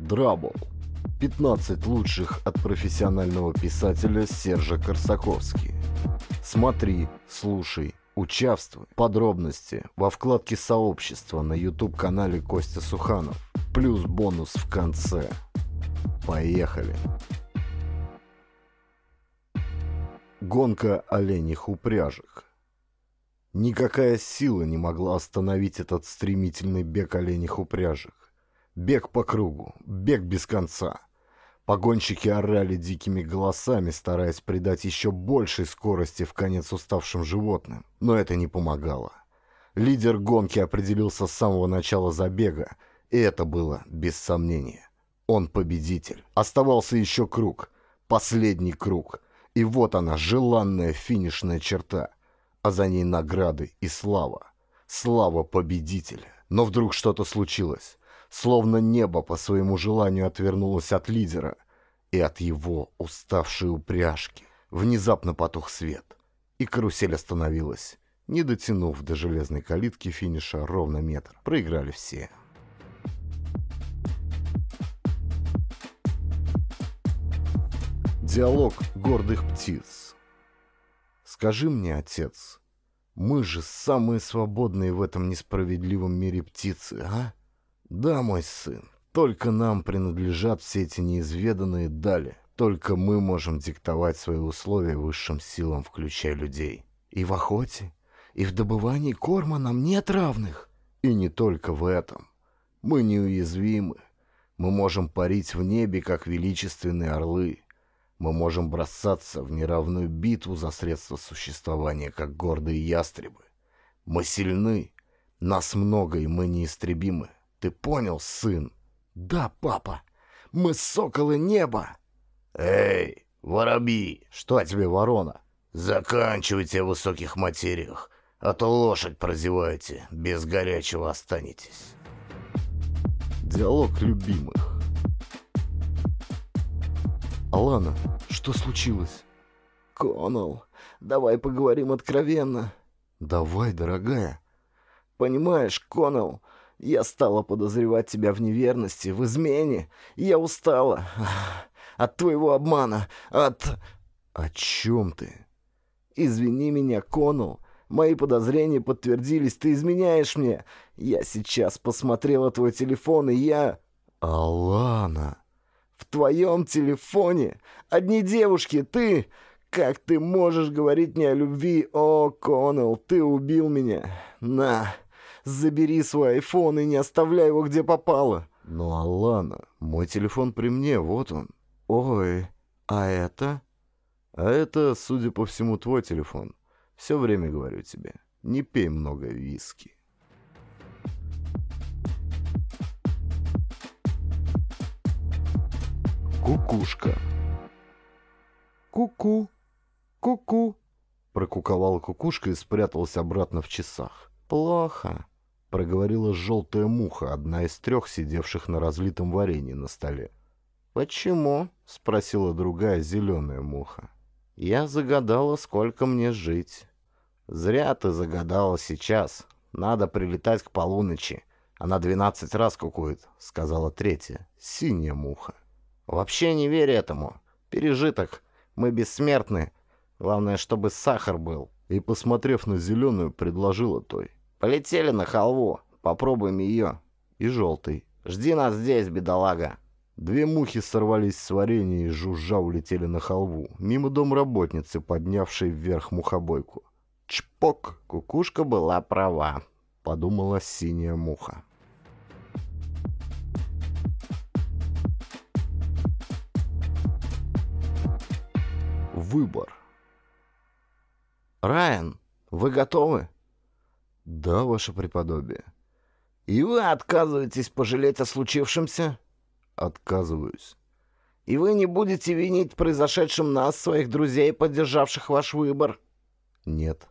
Драбл. 15 лучших от профессионального писателя Сержа Корсаковский. Смотри, слушай, участвуй. Подробности во вкладке сообщества на YouTube-канале Костя Суханов. Плюс бонус в конце. Поехали. Гонка оленьих упряжек. Никакая сила не могла остановить этот стремительный бег оленьих упряжек. Бег по кругу, бег без конца. Погонщики орали дикими голосами, стараясь придать еще большей скорости в конец уставшим животным. Но это не помогало. Лидер гонки определился с самого начала забега, и это было без сомнения. Он победитель. Оставался еще круг. Последний круг. И вот она, желанная финишная черта. А за ней награды и слава. Слава победителя. Но вдруг что-то случилось. Словно небо по своему желанию отвернулось от лидера и от его уставшей упряжки. Внезапно потух свет, и карусель остановилась, не дотянув до железной калитки финиша ровно метр. Проиграли все. Диалог гордых птиц. Скажи мне, отец, мы же самые свободные в этом несправедливом мире птицы, а? Да, мой сын, только нам принадлежат все эти неизведанные дали. Только мы можем диктовать свои условия высшим силам, включая людей. И в охоте, и в добывании корма нам нет равных. И не только в этом. Мы неуязвимы. Мы можем парить в небе, как величественные орлы. Мы можем бросаться в неравную битву за средства существования, как гордые ястребы. Мы сильны. Нас много, и мы неистребимы. Ты понял, сын? Да, папа. Мы соколы неба. Эй, воробьи! Что тебе, ворона? Заканчивайте в высоких материях, а то лошадь прозеваете, без горячего останетесь. Диалог любимых. Алана, что случилось? Коннелл, давай поговорим откровенно. Давай, дорогая. Понимаешь, Коннелл, я стала подозревать тебя в неверности, в измене. Я устала. От твоего обмана. От... О чем ты? Извини меня, Коннелл. Мои подозрения подтвердились. Ты изменяешь мне. Я сейчас посмотрела твой телефон, и я... Алана. В твоем телефоне одни девушки. Ты... Как ты можешь говорить мне о любви? О, Коннелл, ты убил меня. На... Забери свой айфон и не оставляй его где попало. Ну, Алана, мой телефон при мне, вот он. Ой, а это? А это, судя по всему, твой телефон. Все время говорю тебе, не пей много виски. Кукушка. Ку-ку, ку-ку. Прокуковала кукушка и спряталась обратно в часах. Плохо проговорила желтая муха, одна из трех сидевших на разлитом варенье на столе. «Почему?» — спросила другая зеленая муха. «Я загадала, сколько мне жить». «Зря ты загадала сейчас. Надо прилетать к полуночи. Она двенадцать раз кукует», — сказала третья, синяя муха. «Вообще не верь этому. Пережиток. Мы бессмертны. Главное, чтобы сахар был». И, посмотрев на зеленую, предложила той. Полетели на халву. Попробуем ее. И желтый. Жди нас здесь, бедолага. Две мухи сорвались с варенья и жужжа улетели на халву, мимо домработницы, поднявшей вверх мухобойку. Чпок! Кукушка была права, подумала синяя муха. Выбор. Райан, вы готовы? «Да, ваше преподобие». «И вы отказываетесь пожалеть о случившемся?» «Отказываюсь». «И вы не будете винить произошедшим нас, своих друзей, поддержавших ваш выбор?» «Нет.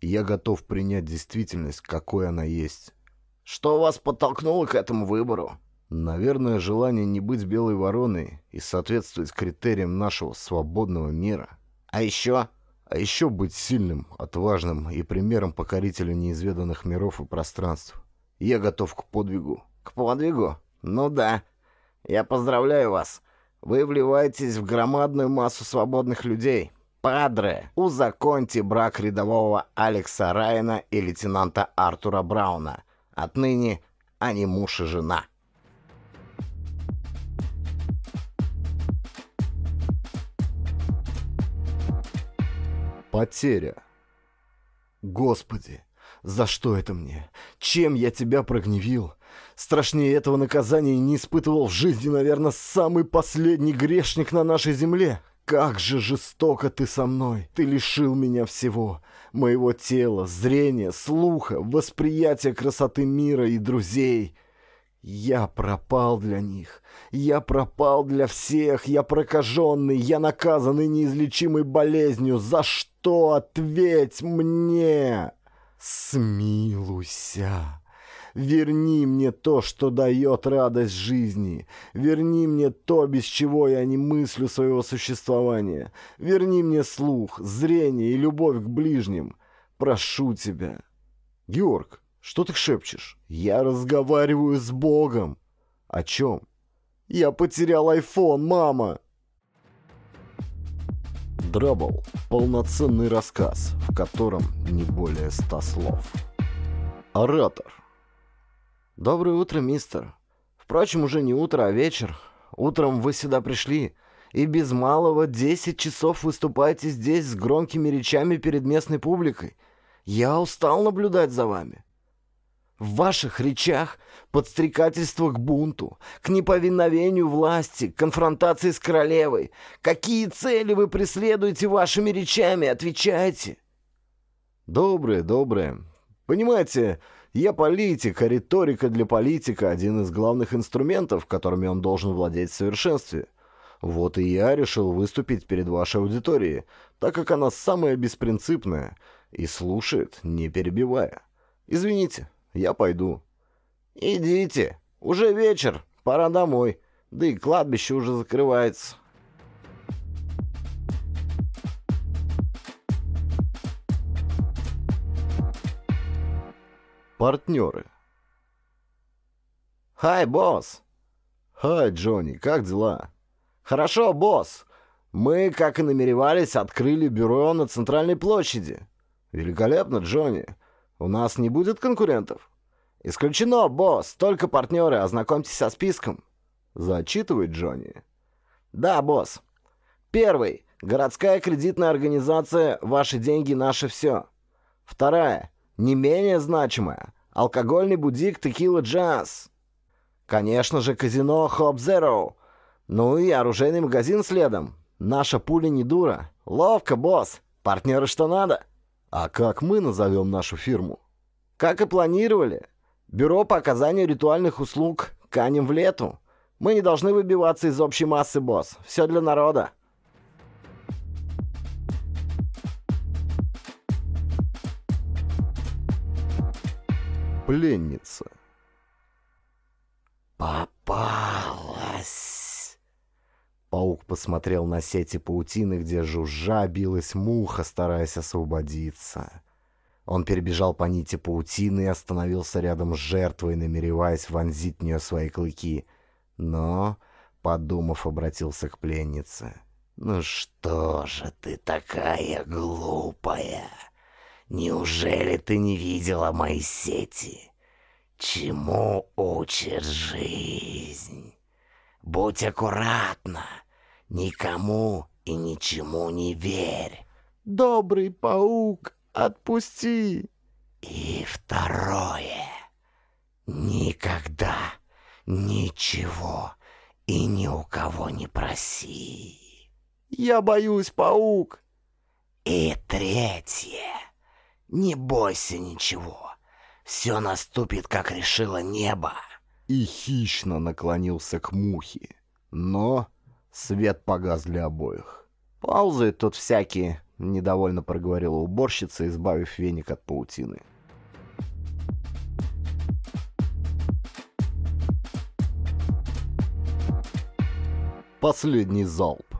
Я готов принять действительность, какой она есть». «Что вас подтолкнуло к этому выбору?» «Наверное, желание не быть белой вороной и соответствовать критериям нашего свободного мира». «А еще?» А еще быть сильным, отважным и примером покорителя неизведанных миров и пространств. Я готов к подвигу. К подвигу? Ну да. Я поздравляю вас. Вы вливаетесь в громадную массу свободных людей. Падре, узаконьте брак рядового Алекса Райана и лейтенанта Артура Брауна. Отныне они муж и жена. Потеря. Господи, за что это мне? Чем я тебя прогневил? Страшнее этого наказания не испытывал в жизни, наверное, самый последний грешник на нашей земле. Как же жестоко ты со мной! Ты лишил меня всего. Моего тела, зрения, слуха, восприятия красоты мира и друзей. Я пропал для них. Я пропал для всех. Я прокаженный. Я наказанный неизлечимой болезнью. За что? Ответь мне! Смилуйся. Верни мне то, что дает радость жизни. Верни мне то, без чего я не мыслю своего существования. Верни мне слух, зрение и любовь к ближним. Прошу тебя. Георг, что ты шепчешь? Я разговариваю с Богом. О чем? Я потерял айфон, мама. Драбл. Полноценный рассказ, в котором не более ста слов. Оратор. «Доброе утро, мистер. Впрочем, уже не утро, а вечер. Утром вы сюда пришли, и без малого 10 часов выступаете здесь с громкими речами перед местной публикой. Я устал наблюдать за вами. В ваших речах подстрекательство к бунту, к неповиновению власти, к конфронтации с королевой. Какие цели вы преследуете вашими речами? Отвечайте. Доброе, доброе. Понимаете, я политик, а риторика для политика – один из главных инструментов, которыми он должен владеть в совершенстве. Вот и я решил выступить перед вашей аудиторией, так как она самая беспринципная и слушает, не перебивая. Извините, я пойду. Идите, уже вечер, пора домой, да и кладбище уже закрывается. Партнеры. «Хай, босс!» «Хай, Джонни, как дела?» «Хорошо, босс. Мы, как и намеревались, открыли бюро на центральной площади». «Великолепно, Джонни. У нас не будет конкурентов?» «Исключено, босс. Только партнеры. Ознакомьтесь со списком». Зачитывает Джонни. «Да, босс. Первый. Городская кредитная организация «Ваши деньги, наше все». Вторая. Не менее значимая. Алкогольный будик «Текила Джаз». Конечно же, казино «Хоп Зеро». Ну и оружейный магазин следом. Наша пуля не дура. Ловко, босс. Партнеры что надо. А как мы назовем нашу фирму? Как и планировали. Бюро по оказанию ритуальных услуг канем в лету. Мы не должны выбиваться из общей массы, босс. Все для народа. Пленница. Попалась. Посмотрел на сети паутины, где жужжа билась муха, стараясь освободиться. Он перебежал по нити паутины и остановился рядом с жертвой, намереваясь вонзить в нее свои клыки. Но, подумав, обратился к пленнице. «Ну что же ты такая глупая?» Неужели ты не видела мои сети? Чему учит жизнь? Будь аккуратна, никому и ничему не верь. Добрый паук, отпусти. И второе. Никогда ничего и ни у кого не проси. Я боюсь, паук. И третье. Не бойся ничего. Все наступит, как решило небо. И хищно наклонился к мухе. Но свет погас для обоих. Ползают тут всякие, недовольно проговорила уборщица, избавив веник от паутины. Последний залп.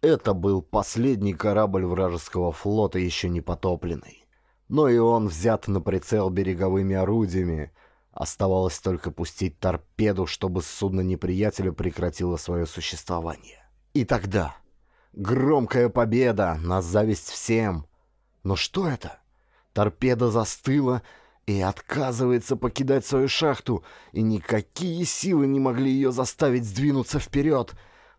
Это был последний корабль вражеского флота, еще не потопленный но и он взят на прицел береговыми орудиями, Оставалось только пустить торпеду, чтобы судно неприятеля прекратило свое существование. И тогда... Громкая победа на зависть всем. Но что это? Торпеда застыла и отказывается покидать свою шахту, и никакие силы не могли ее заставить сдвинуться вперед.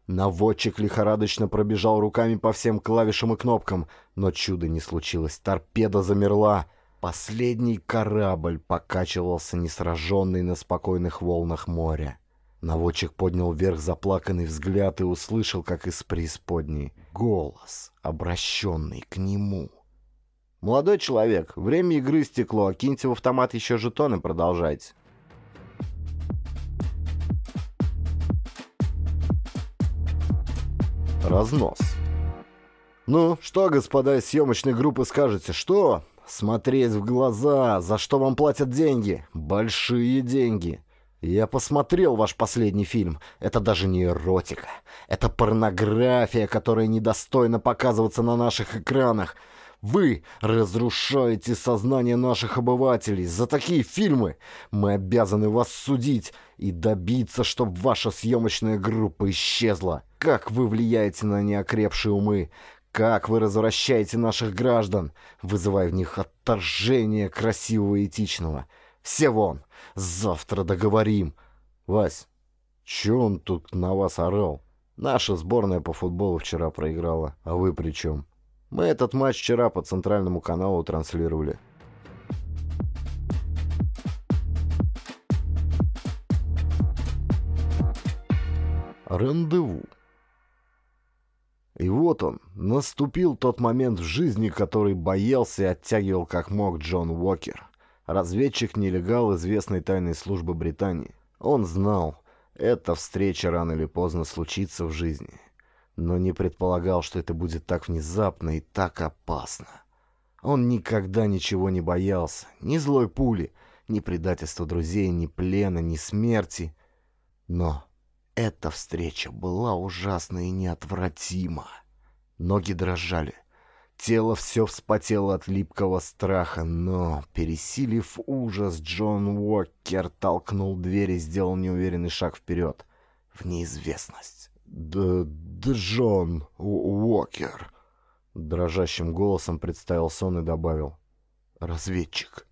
Наводчик лихорадочно пробежал руками по всем клавишам и кнопкам, но чуда не случилось. Торпеда замерла. Последний корабль покачивался несраженный на спокойных волнах моря. Наводчик поднял вверх заплаканный взгляд и услышал, как из преисподней, голос, обращенный к нему. «Молодой человек, время игры стекло, киньте в автомат еще жетоны, продолжайте». Разнос. «Ну, что, господа из съемочной группы, скажете? Что? Смотреть в глаза, за что вам платят деньги? Большие деньги. Я посмотрел ваш последний фильм. Это даже не эротика. Это порнография, которая недостойна показываться на наших экранах. Вы разрушаете сознание наших обывателей. За такие фильмы мы обязаны вас судить и добиться, чтобы ваша съемочная группа исчезла. Как вы влияете на неокрепшие умы? Как вы развращаете наших граждан, вызывая в них отторжение красивого и этичного? Все вон! Завтра договорим. Вась, чё он тут на вас орал? Наша сборная по футболу вчера проиграла, а вы при чем? Мы этот матч вчера по центральному каналу транслировали. Рандеву. И вот он, наступил тот момент в жизни, который боялся и оттягивал как мог Джон Уокер. Разведчик-нелегал известной тайной службы Британии. Он знал, эта встреча рано или поздно случится в жизни. Но не предполагал, что это будет так внезапно и так опасно. Он никогда ничего не боялся. Ни злой пули, ни предательства друзей, ни плена, ни смерти. Но эта встреча была ужасна и неотвратима. Ноги дрожали. Тело все вспотело от липкого страха, но, пересилив ужас, Джон Уокер толкнул дверь и сделал неуверенный шаг вперед, в неизвестность. «Д... Джон Уокер», — дрожащим голосом представился он и добавил. «Разведчик».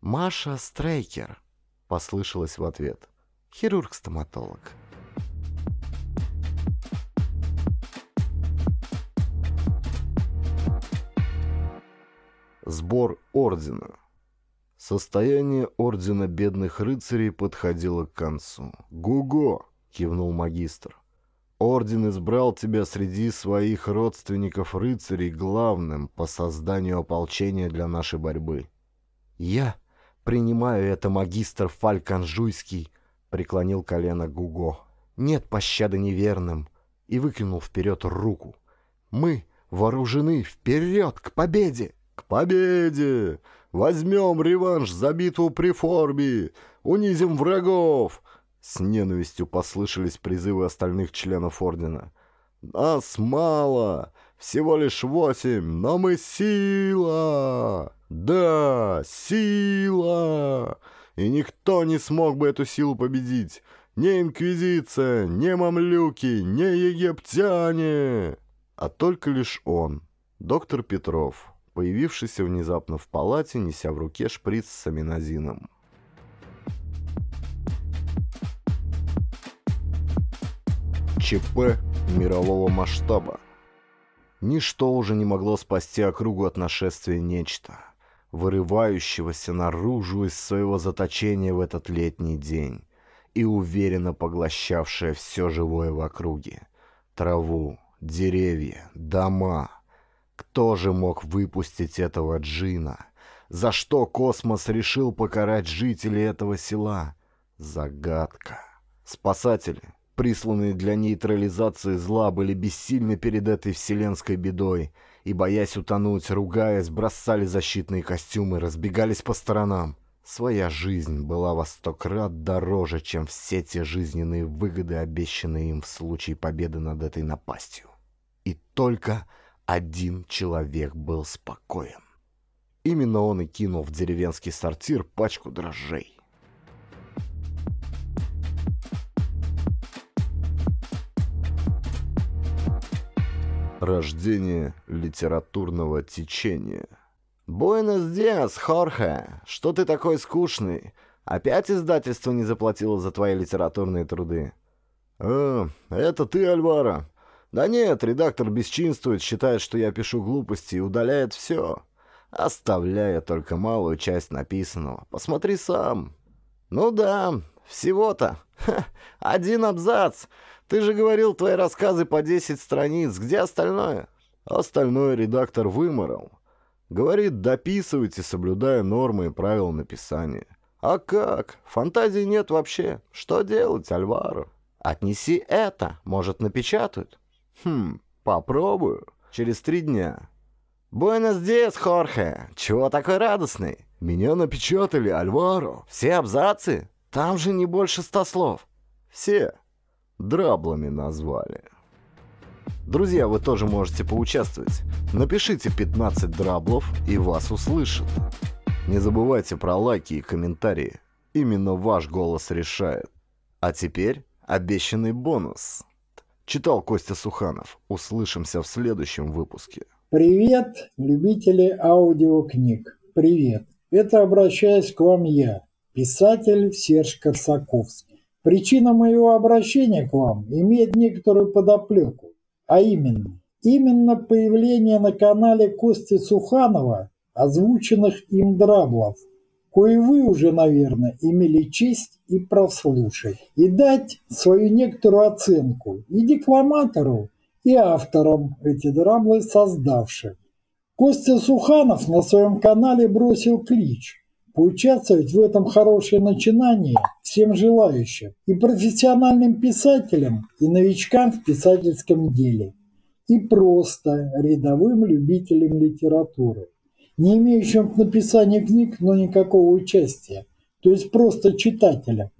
«Маша Стрейкер», — послышалось в ответ. «Хирург-стоматолог». Сбор ордена. Состояние ордена бедных рыцарей подходило к концу. «Гуго!» — кивнул магистр. «Орден избрал тебя среди своих родственников-рыцарей главным по созданию ополчения для нашей борьбы». «Я принимаю это, магистр Фальканжуйский», — преклонил колено Гуго. «Нет пощады неверным» и выкинул вперед руку. «Мы вооружены вперед к победе!» «К победе! Возьмем реванш за битву при Форби! Унизим врагов!» С ненавистью послышались призывы остальных членов Ордена. «Нас мало! Всего лишь восемь, но мы сила! Да, сила! И никто не смог бы эту силу победить! Не Инквизиция, не мамлюки, не египтяне!» А только лишь он, доктор Петров, появившийся внезапно в палате, неся в руке шприц с аминозином. ЧП мирового масштаба. Ничто уже не могло спасти округу от нашествия нечто, вырывающегося наружу из своего заточения в этот летний день и уверенно поглощавшее все живое в округе. Траву, деревья, дома — кто же мог выпустить этого джина? За что космос решил покарать жителей этого села? Загадка. Спасатели, присланные для нейтрализации зла, были бессильны перед этой вселенской бедой и, боясь утонуть, ругаясь, бросали защитные костюмы, разбегались по сторонам. Своя жизнь была во сто крат дороже, чем все те жизненные выгоды, обещанные им в случае победы над этой напастью. И только один человек был спокоен. Именно он и кинул в деревенский сортир пачку дрожжей. Рождение литературного течения. «Буэнос диас, Хорхе! Что ты такой скучный? Опять издательство не заплатило за твои литературные труды?» «А, это ты, Альвара. «Да нет, редактор бесчинствует, считает, что я пишу глупости и удаляет все, оставляя только малую часть написанного. Посмотри сам». «Ну да, всего-то. Один абзац. Ты же говорил, твои рассказы по 10 страниц. Где остальное?» Остальное редактор выморал. Говорит, дописывайте, соблюдая нормы и правила написания. А как? Фантазии нет вообще. Что делать, Альваро? Отнеси это, может, напечатают. Хм, попробую. Через три дня. Буэнос диас, Хорхе. Чего такой радостный? Меня напечатали, Альваро. Все абзацы? Там же не больше ста слов. Все драблами назвали. Друзья, вы тоже можете поучаствовать. Напишите 15 драблов, и вас услышат. Не забывайте про лайки и комментарии. Именно ваш голос решает. А теперь обещанный бонус. Читал Костя Суханов. Услышимся в следующем выпуске. Привет, любители аудиокниг. Привет. Это обращаюсь к вам я, писатель Серж Корсаковский. Причина моего обращения к вам имеет некоторую подоплеку, а именно, именно появление на канале Кости Суханова озвученных им драблов, кое вы уже, наверное, имели честь и прослушать, и дать свою некоторую оценку и декламатору, и авторам эти драблы создавших. Костя Суханов на своем канале бросил клич – Поучаствовать в этом хорошее начинание всем желающим, и профессиональным писателям, и новичкам в писательском деле, и просто рядовым любителям литературы, не имеющим в написании книг, но никакого участия, то есть просто читателям.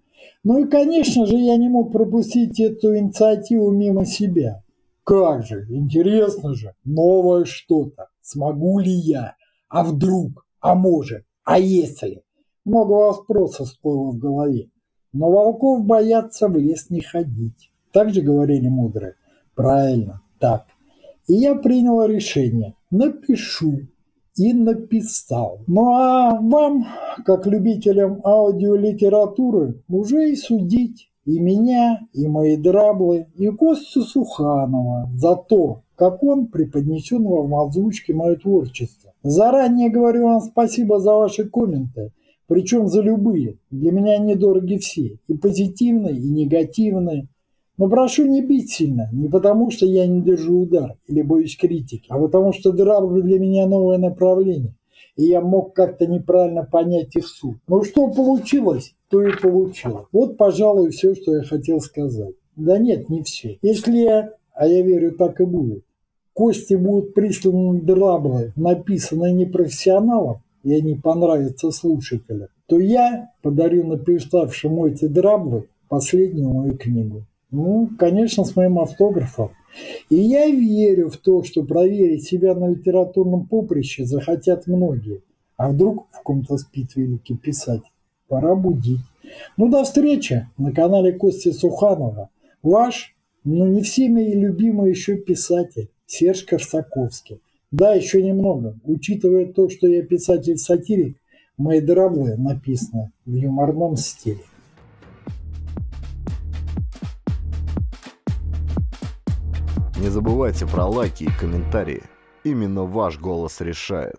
Ну и, конечно же, я не мог пропустить эту инициативу мимо себя. Как же, интересно же, новое что-то. Смогу ли я? А вдруг? А может? А если? Много вопросов всплыло в голове. Но волков боятся в лес не ходить. Так же говорили мудрые. Правильно, так. И я принял решение. Напишу. И написал. Ну а вам, как любителям аудиолитературы, уже и судить. И меня, и мои драблы, и Костю Суханова за то, как он преподнесен вам в озвучке мое творчество. Заранее говорю вам спасибо за ваши комменты, причем за любые. Для меня они дороги все, и позитивные, и негативные. Но прошу не бить сильно, не потому что я не держу удар или боюсь критики, а потому что драбы для меня новое направление, и я мог как-то неправильно понять их суть. Ну что получилось, то и получилось. Вот, пожалуй, все, что я хотел сказать. Да нет, не все. Если я, а я верю, так и будет, Кости будут присланы драблы, написанные непрофессионалом, и они понравятся слушателям, то я подарю написавшему эти драблы последнюю мою книгу. Ну, конечно, с моим автографом. И я верю в то, что проверить себя на литературном поприще захотят многие. А вдруг в ком-то спит великий писатель? Пора будить. Ну, до встречи на канале Кости Суханова. Ваш, но не всеми и любимый еще писатель. Серж Корсаковский. Да, еще немного. Учитывая то, что я писатель-сатирик, мои драблы написаны в юморном стиле. Не забывайте про лайки и комментарии. Именно ваш голос решает.